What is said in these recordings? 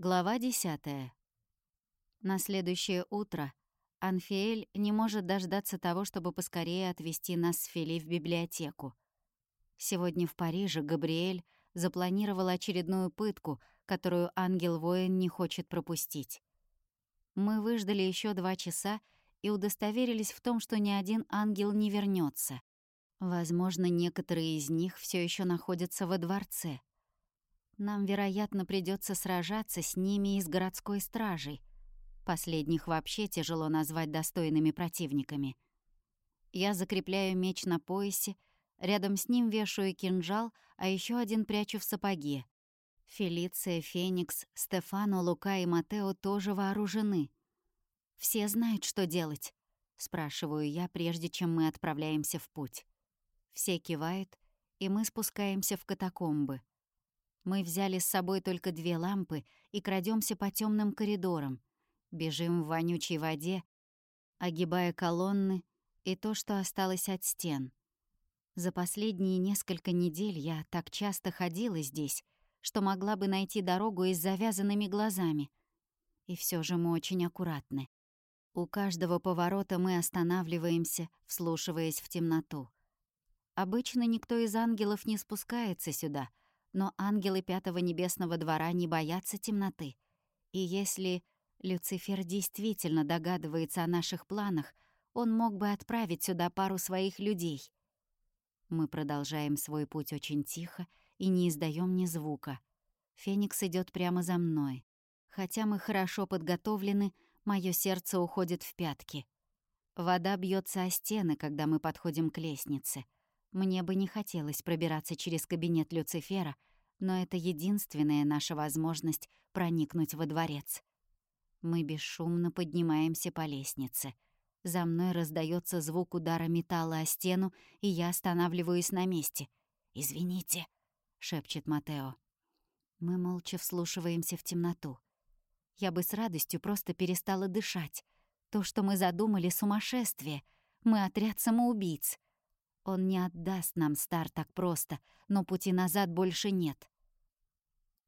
Глава 10. На следующее утро Анфиэль не может дождаться того, чтобы поскорее отвезти нас с Фили в библиотеку. Сегодня в Париже Габриэль запланировал очередную пытку, которую ангел-воин не хочет пропустить. Мы выждали еще два часа и удостоверились в том, что ни один ангел не вернется. Возможно, некоторые из них все еще находятся во дворце — нам, вероятно, придется сражаться с ними из городской стражей. Последних вообще тяжело назвать достойными противниками. Я закрепляю меч на поясе, рядом с ним вешаю кинжал, а еще один прячу в сапоге. Фелиция, Феникс, Стефано, Лука и Матео тоже вооружены. «Все знают, что делать?» — спрашиваю я, прежде чем мы отправляемся в путь. Все кивают, и мы спускаемся в катакомбы. Мы взяли с собой только две лампы и крадемся по темным коридорам. Бежим в вонючей воде, огибая колонны и то, что осталось от стен. За последние несколько недель я так часто ходила здесь, что могла бы найти дорогу и с завязанными глазами. И все же мы очень аккуратны. У каждого поворота мы останавливаемся, вслушиваясь в темноту. Обычно никто из ангелов не спускается сюда — но ангелы Пятого Небесного Двора не боятся темноты. И если Люцифер действительно догадывается о наших планах, он мог бы отправить сюда пару своих людей. Мы продолжаем свой путь очень тихо и не издаем ни звука. Феникс идет прямо за мной. Хотя мы хорошо подготовлены, мое сердце уходит в пятки. Вода бьется о стены, когда мы подходим к лестнице — мне бы не хотелось пробираться через кабинет Люцифера, но это единственная наша возможность проникнуть во дворец. Мы бесшумно поднимаемся по лестнице. За мной раздается звук удара металла о стену, и я останавливаюсь на месте. «Извините», — шепчет Матео. Мы молча вслушиваемся в темноту. Я бы с радостью просто перестала дышать. То, что мы задумали, — сумасшествие. Мы отряд самоубийц. Он не отдаст нам Стар так просто, но пути назад больше нет.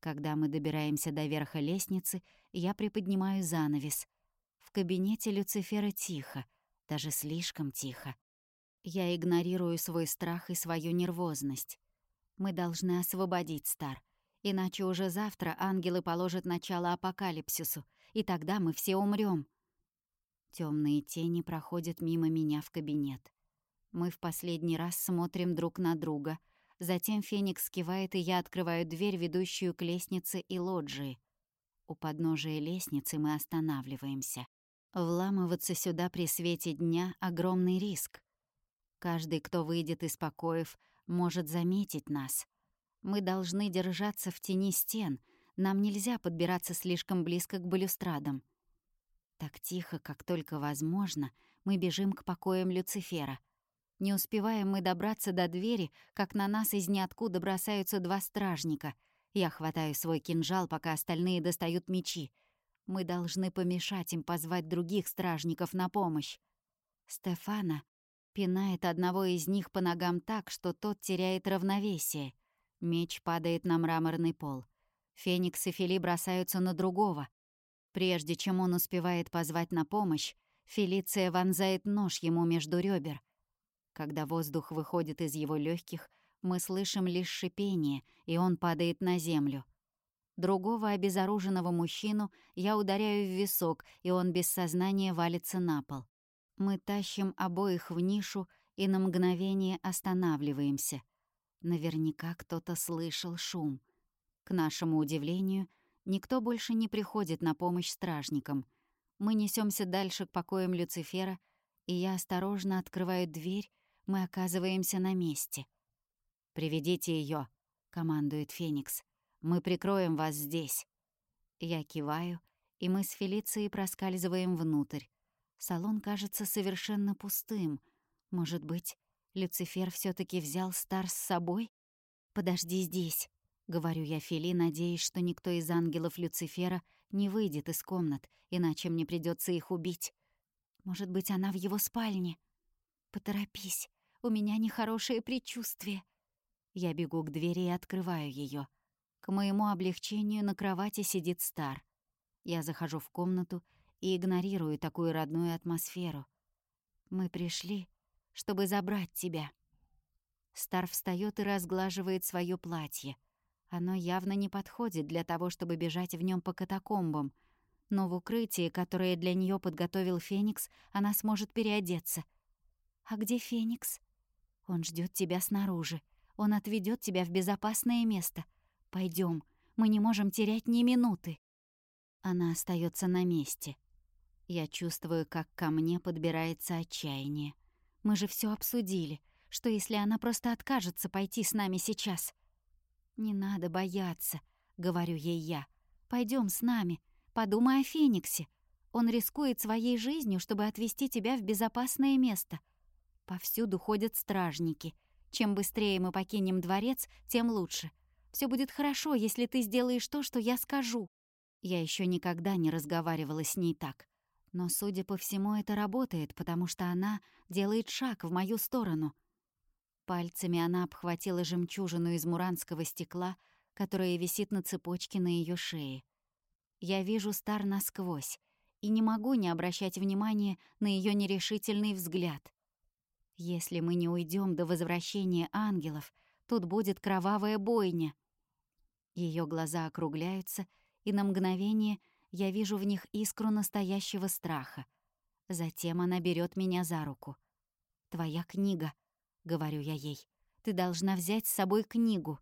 Когда мы добираемся до верха лестницы, я приподнимаю занавес. В кабинете Люцифера тихо, даже слишком тихо. Я игнорирую свой страх и свою нервозность. Мы должны освободить Стар, иначе уже завтра ангелы положат начало апокалипсису, и тогда мы все умрем. Темные тени проходят мимо меня в кабинет. Мы в последний раз смотрим друг на друга. Затем Феникс кивает, и я открываю дверь, ведущую к лестнице и лоджии. У подножия лестницы мы останавливаемся. Вламываться сюда при свете дня — огромный риск. Каждый, кто выйдет из покоев, может заметить нас. Мы должны держаться в тени стен, нам нельзя подбираться слишком близко к балюстрадам. Так тихо, как только возможно, мы бежим к покоям Люцифера — не успеваем мы добраться до двери, как на нас из ниоткуда бросаются два стражника. Я хватаю свой кинжал, пока остальные достают мечи. Мы должны помешать им позвать других стражников на помощь. Стефана пинает одного из них по ногам так, что тот теряет равновесие. Меч падает на мраморный пол. Феникс и Фили бросаются на другого. Прежде чем он успевает позвать на помощь, Фелиция вонзает нож ему между ребер. Когда воздух выходит из его легких, мы слышим лишь шипение, и он падает на землю. Другого обезоруженного мужчину я ударяю в висок, и он без сознания валится на пол. Мы тащим обоих в нишу и на мгновение останавливаемся. Наверняка кто-то слышал шум. К нашему удивлению, никто больше не приходит на помощь стражникам. Мы несемся дальше к покоям Люцифера, и я осторожно открываю дверь мы оказываемся на месте. «Приведите ее, командует Феникс. «Мы прикроем вас здесь». Я киваю, и мы с Фелицией проскальзываем внутрь. Салон кажется совершенно пустым. Может быть, Люцифер все таки взял Стар с собой? «Подожди здесь», — говорю я Фели, надеясь, что никто из ангелов Люцифера не выйдет из комнат, иначе мне придется их убить. Может быть, она в его спальне? Поторопись, у меня нехорошее предчувствие. Я бегу к двери и открываю ее. К моему облегчению на кровати сидит Стар. Я захожу в комнату и игнорирую такую родную атмосферу. Мы пришли, чтобы забрать тебя. Стар встает и разглаживает свое платье. Оно явно не подходит для того, чтобы бежать в нем по катакомбам, но в укрытии, которое для нее подготовил Феникс, она сможет переодеться. А где Феникс? Он ждет тебя снаружи. Он отведет тебя в безопасное место. Пойдем, мы не можем терять ни минуты. Она остается на месте. Я чувствую, как ко мне подбирается отчаяние. Мы же все обсудили. Что если она просто откажется пойти с нами сейчас? «Не надо бояться», — говорю ей я. Пойдем с нами. Подумай о Фениксе. Он рискует своей жизнью, чтобы отвезти тебя в безопасное место. Повсюду ходят стражники. Чем быстрее мы покинем дворец, тем лучше. Все будет хорошо, если ты сделаешь то, что я скажу». Я еще никогда не разговаривала с ней так. Но, судя по всему, это работает, потому что она делает шаг в мою сторону. Пальцами она обхватила жемчужину из муранского стекла, которая висит на цепочке на ее шее. Я вижу Стар насквозь и не могу не обращать внимания на ее нерешительный взгляд. Если мы не уйдем до возвращения ангелов, тут будет кровавая бойня. Ее глаза округляются, и на мгновение я вижу в них искру настоящего страха. Затем она берет меня за руку. «Твоя книга», — говорю я ей. «Ты должна взять с собой книгу».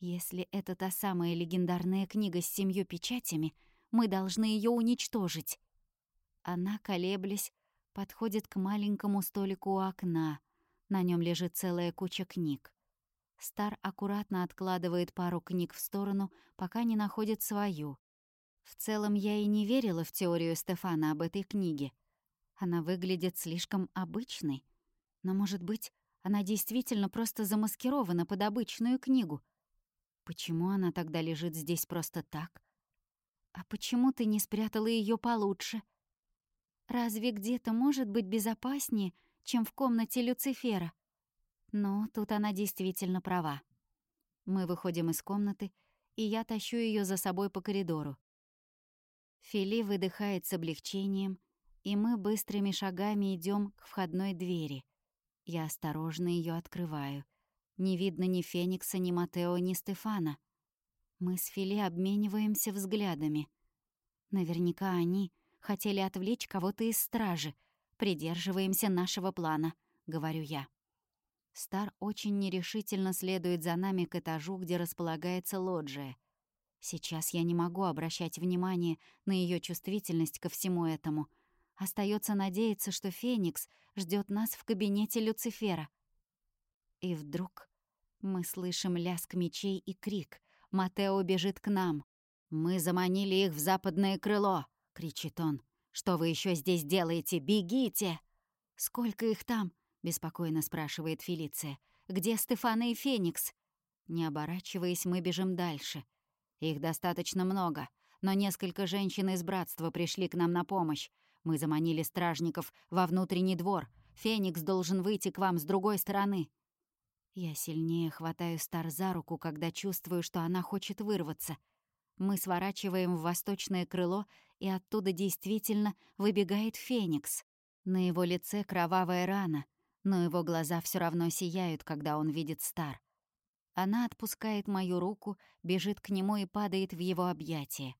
Если это та самая легендарная книга с семью печатями, мы должны ее уничтожить. Она, колеблясь, подходит к маленькому столику у окна. На нем лежит целая куча книг. Стар аккуратно откладывает пару книг в сторону, пока не находит свою. В целом, я и не верила в теорию Стефана об этой книге. Она выглядит слишком обычной. Но, может быть, она действительно просто замаскирована под обычную книгу. Почему она тогда лежит здесь просто так? А почему ты не спрятала ее получше? Разве где-то может быть безопаснее, чем в комнате Люцифера? Но тут она действительно права. Мы выходим из комнаты, и я тащу ее за собой по коридору. Фили выдыхает с облегчением, и мы быстрыми шагами идем к входной двери. Я осторожно ее открываю. Не видно ни Феникса, ни Матео, ни Стефана. Мы с Фили обмениваемся взглядами. Наверняка они хотели отвлечь кого-то из стражи. Придерживаемся нашего плана, говорю я. Стар очень нерешительно следует за нами к этажу, где располагается лоджия. Сейчас я не могу обращать внимание на ее чувствительность ко всему этому. Остается надеяться, что Феникс ждет нас в кабинете Люцифера. И вдруг мы слышим лязг мечей и крик. Матео бежит к нам. «Мы заманили их в западное крыло!» — кричит он. «Что вы еще здесь делаете? Бегите!» «Сколько их там?» беспокойно спрашивает Фелиция. «Где Стефана и Феникс?» Не оборачиваясь, мы бежим дальше. Их достаточно много, но несколько женщин из братства пришли к нам на помощь. Мы заманили стражников во внутренний двор. Феникс должен выйти к вам с другой стороны. Я сильнее хватаю Стар за руку, когда чувствую, что она хочет вырваться. Мы сворачиваем в восточное крыло, и оттуда действительно выбегает Феникс. На его лице кровавая рана, но его глаза все равно сияют, когда он видит Стар. Она отпускает мою руку, бежит к нему и падает в его объятия.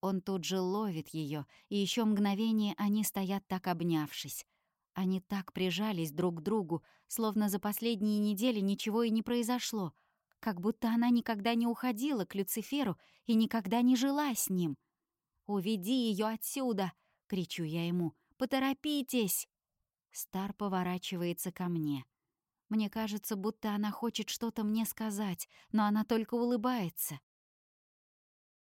Он тут же ловит ее, и еще мгновение они стоят так обнявшись. Они так прижались друг к другу, словно за последние недели ничего и не произошло, как будто она никогда не уходила к Люциферу и никогда не жила с ним. «Уведи ее отсюда!» — кричу я ему. «Поторопитесь!» Стар поворачивается ко мне. Мне кажется, будто она хочет что-то мне сказать, но она только улыбается.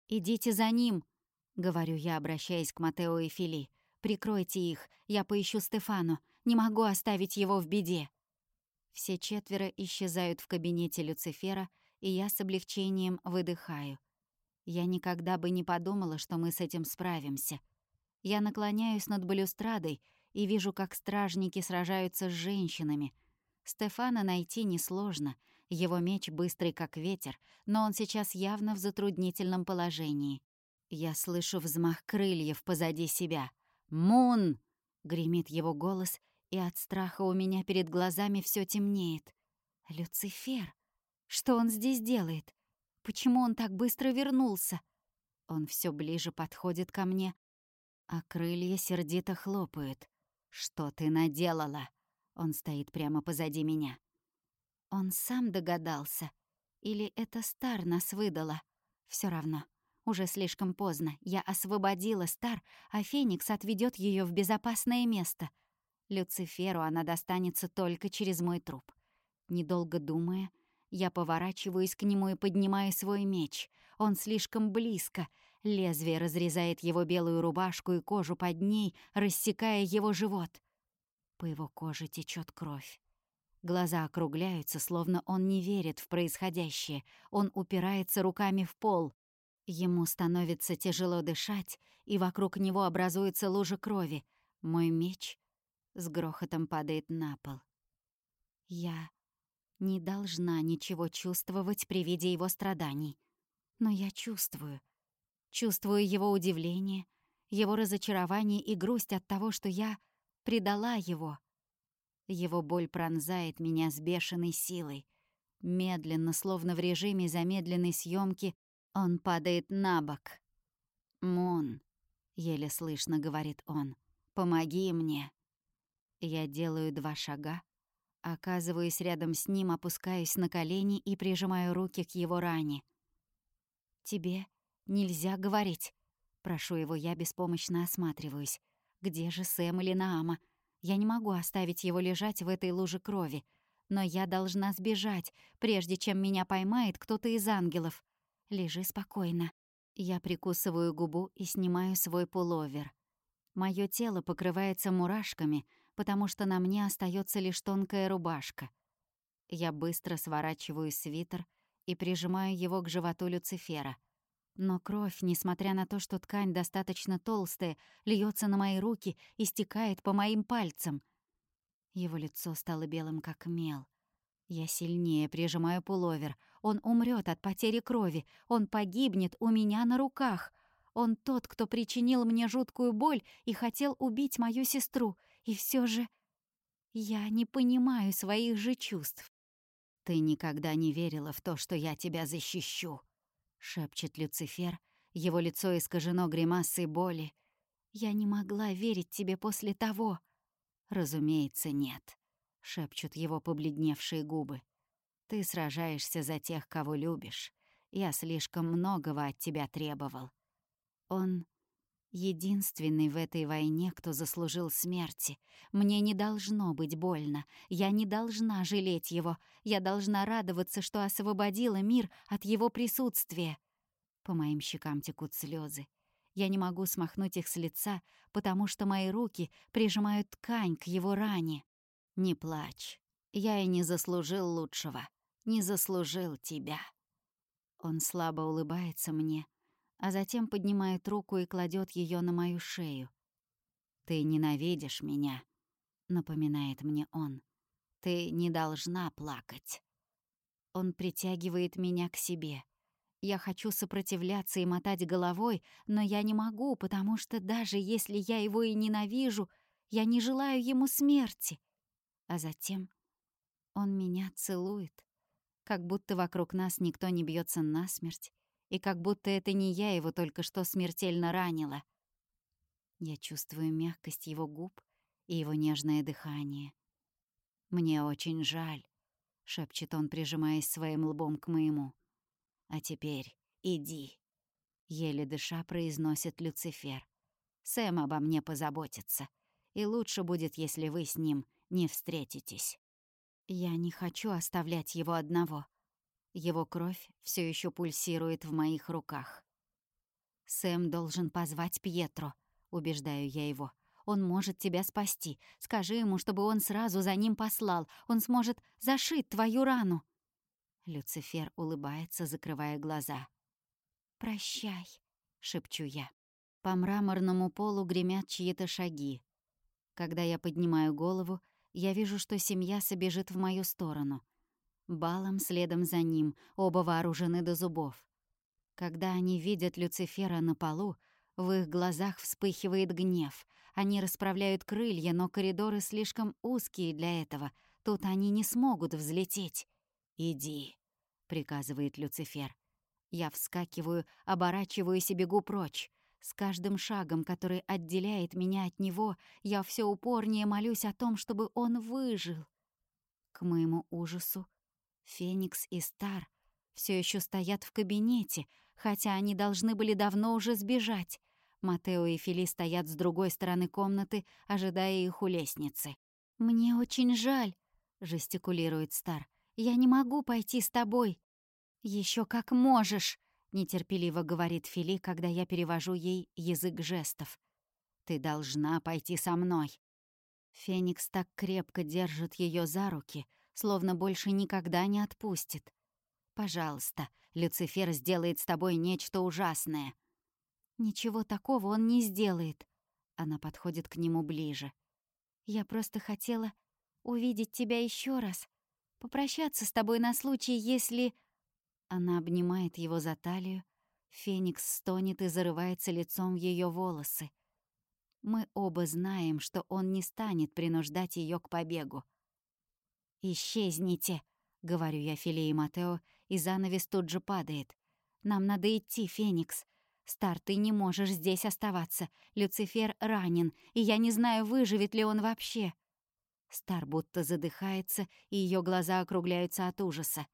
«Идите за ним», — говорю я, обращаясь к Матео и Фили. «Прикройте их, я поищу Стефану. Не могу оставить его в беде». Все четверо исчезают в кабинете Люцифера, и я с облегчением выдыхаю. Я никогда бы не подумала, что мы с этим справимся. Я наклоняюсь над балюстрадой и вижу, как стражники сражаются с женщинами. Стефана найти несложно. Его меч быстрый, как ветер, но он сейчас явно в затруднительном положении. Я слышу взмах крыльев позади себя. «Мун!» — гремит его голос, и от страха у меня перед глазами все темнеет. «Люцифер! Что он здесь делает? Почему он так быстро вернулся?» Он все ближе подходит ко мне, а крылья сердито хлопают. «Что ты наделала?» Он стоит прямо позади меня. Он сам догадался. Или это Стар нас выдала? Все равно. Уже слишком поздно. Я освободила Стар, а Феникс отведет ее в безопасное место. Люциферу она достанется только через мой труп. Недолго думая, я поворачиваюсь к нему и поднимаю свой меч. Он слишком близко. Лезвие разрезает его белую рубашку и кожу под ней, рассекая его живот. По его коже течет кровь. Глаза округляются, словно он не верит в происходящее. Он упирается руками в пол. Ему становится тяжело дышать, и вокруг него образуется лужа крови. Мой меч с грохотом падает на пол. Я не должна ничего чувствовать при виде его страданий. Но я чувствую. Чувствую его удивление, его разочарование и грусть от того, что я предала его. Его боль пронзает меня с бешеной силой. Медленно, словно в режиме замедленной съемки, он падает на бок. «Мун», — еле слышно говорит он, — «помоги мне». Я делаю два шага, оказываюсь рядом с ним, опускаюсь на колени и прижимаю руки к его ране. «Тебе нельзя говорить», — прошу его я, беспомощно осматриваюсь. «Где же Сэм или Наама? Я не могу оставить его лежать в этой луже крови, но я должна сбежать, прежде чем меня поймает кто-то из ангелов. Лежи спокойно. Я прикусываю губу и снимаю свой пуловер. Моё тело покрывается мурашками, потому что на мне остается лишь тонкая рубашка. Я быстро сворачиваю свитер и прижимаю его к животу Люцифера. Но кровь, несмотря на то, что ткань достаточно толстая, льется на мои руки и стекает по моим пальцам. Его лицо стало белым, как мел. Я сильнее прижимаю пуловер. Он умрет от потери крови. Он погибнет у меня на руках. Он тот, кто причинил мне жуткую боль и хотел убить мою сестру. И все же я не понимаю своих же чувств. «Ты никогда не верила в то, что я тебя защищу», — шепчет Люцифер. Его лицо искажено гримасой боли. «Я не могла верить тебе после того». «Разумеется, нет», — шепчут его побледневшие губы. Ты сражаешься за тех, кого любишь. Я слишком многого от тебя требовал. Он единственный в этой войне, кто заслужил смерти. Мне не должно быть больно. Я не должна жалеть его. Я должна радоваться, что освободила мир от его присутствия. По моим щекам текут слезы. Я не могу смахнуть их с лица, потому что мои руки прижимают ткань к его ране. Не плачь. Я и не заслужил лучшего не заслужил тебя». Он слабо улыбается мне, а затем поднимает руку и кладет ее на мою шею. «Ты ненавидишь меня», — напоминает мне он. «Ты не должна плакать». Он притягивает меня к себе. Я хочу сопротивляться и мотать головой, но я не могу, потому что даже если я его и ненавижу, я не желаю ему смерти. А затем он меня целует как будто вокруг нас никто не бьется насмерть, и как будто это не я его только что смертельно ранила. Я чувствую мягкость его губ и его нежное дыхание. «Мне очень жаль», — шепчет он, прижимаясь своим лбом к моему. «А теперь иди», — еле дыша произносит Люцифер. «Сэм обо мне позаботится, и лучше будет, если вы с ним не встретитесь». Я не хочу оставлять его одного. Его кровь все еще пульсирует в моих руках. «Сэм должен позвать Пьетро», — убеждаю я его. «Он может тебя спасти. Скажи ему, чтобы он сразу за ним послал. Он сможет зашить твою рану». Люцифер улыбается, закрывая глаза. «Прощай», — шепчу я. По мраморному полу гремят чьи-то шаги. Когда я поднимаю голову, я вижу, что семья собежит в мою сторону. Балом следом за ним, оба вооружены до зубов. Когда они видят Люцифера на полу, в их глазах вспыхивает гнев. Они расправляют крылья, но коридоры слишком узкие для этого. Тут они не смогут взлететь. «Иди», — приказывает Люцифер. Я вскакиваю, оборачиваюсь и бегу прочь. С каждым шагом, который отделяет меня от него, я все упорнее молюсь о том, чтобы он выжил. К моему ужасу, Феникс и Стар все еще стоят в кабинете, хотя они должны были давно уже сбежать. Матео и Фили стоят с другой стороны комнаты, ожидая их у лестницы. «Мне очень жаль», — жестикулирует Стар. «Я не могу пойти с тобой». Еще как можешь», — нетерпеливо говорит Фили, когда я перевожу ей язык жестов. «Ты должна пойти со мной». Феникс так крепко держит ее за руки, словно больше никогда не отпустит. «Пожалуйста, Люцифер сделает с тобой нечто ужасное». «Ничего такого он не сделает». Она подходит к нему ближе. «Я просто хотела увидеть тебя еще раз, попрощаться с тобой на случай, если...» Она обнимает его за талию, Феникс стонет и зарывается лицом в ее волосы. Мы оба знаем, что он не станет принуждать ее к побегу. «Исчезните», — говорю я Филе и Матео, и занавес тут же падает. «Нам надо идти, Феникс. Стар, ты не можешь здесь оставаться. Люцифер ранен, и я не знаю, выживет ли он вообще». Стар будто задыхается, и ее глаза округляются от ужаса.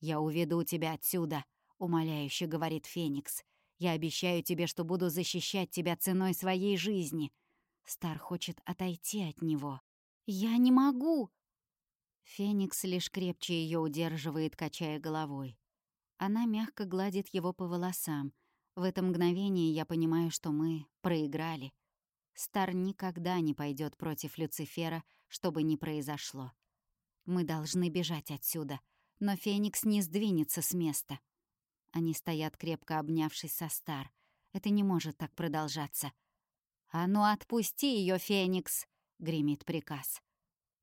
«Я уведу тебя отсюда», — умоляюще говорит Феникс. «Я обещаю тебе, что буду защищать тебя ценой своей жизни». Стар хочет отойти от него. «Я не могу!» Феникс лишь крепче ее удерживает, качая головой. Она мягко гладит его по волосам. В это мгновение я понимаю, что мы проиграли. Стар никогда не пойдет против Люцифера, что бы ни произошло. Мы должны бежать отсюда, но Феникс не сдвинется с места. Они стоят крепко обнявшись со Стар. Это не может так продолжаться. «А ну отпусти ее, Феникс!» — гремит приказ.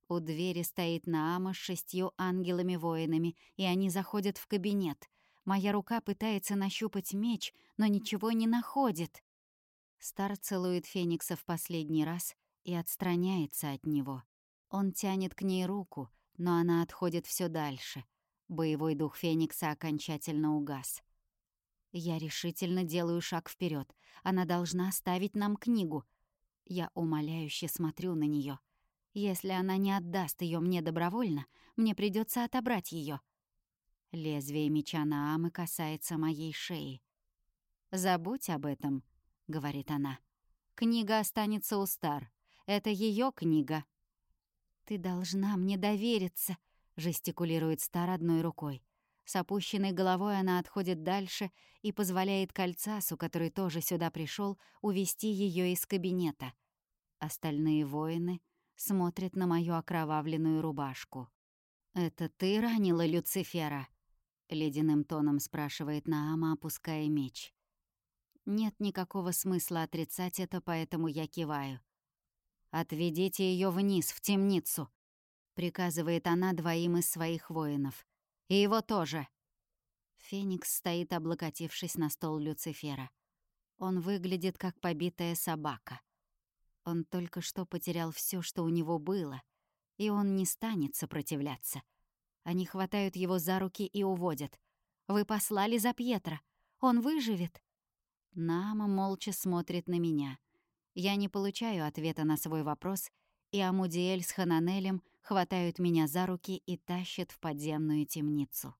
У двери стоит Наама с шестью ангелами-воинами, и они заходят в кабинет. Моя рука пытается нащупать меч, но ничего не находит. Стар целует Феникса в последний раз и отстраняется от него. Он тянет к ней руку, но она отходит все дальше. Боевой дух Феникса окончательно угас. Я решительно делаю шаг вперед. Она должна оставить нам книгу. Я умоляюще смотрю на нее. Если она не отдаст ее мне добровольно, мне придется отобрать ее. Лезвие меча Наамы касается моей шеи. «Забудь об этом», — говорит она. «Книга останется у Стар. Это ее книга». «Ты должна мне довериться», — жестикулирует Стар одной рукой. С опущенной головой она отходит дальше и позволяет Кольцасу, который тоже сюда пришел, увести ее из кабинета. Остальные воины — смотрит на мою окровавленную рубашку. «Это ты ранила Люцифера?» — ледяным тоном спрашивает Наама, опуская меч. Нет никакого смысла отрицать это, поэтому я киваю. «Отведите ее вниз, в темницу», — приказывает она двоим из своих воинов. «И его тоже». Феникс стоит, облокотившись на стол Люцифера. Он выглядит как побитая собака — он только что потерял все, что у него было, и он не станет сопротивляться. Они хватают его за руки и уводят. «Вы послали за Пьетро. Он выживет?» Нама молча смотрит на меня. Я не получаю ответа на свой вопрос, и Амудиэль с Хананелем хватают меня за руки и тащат в подземную темницу.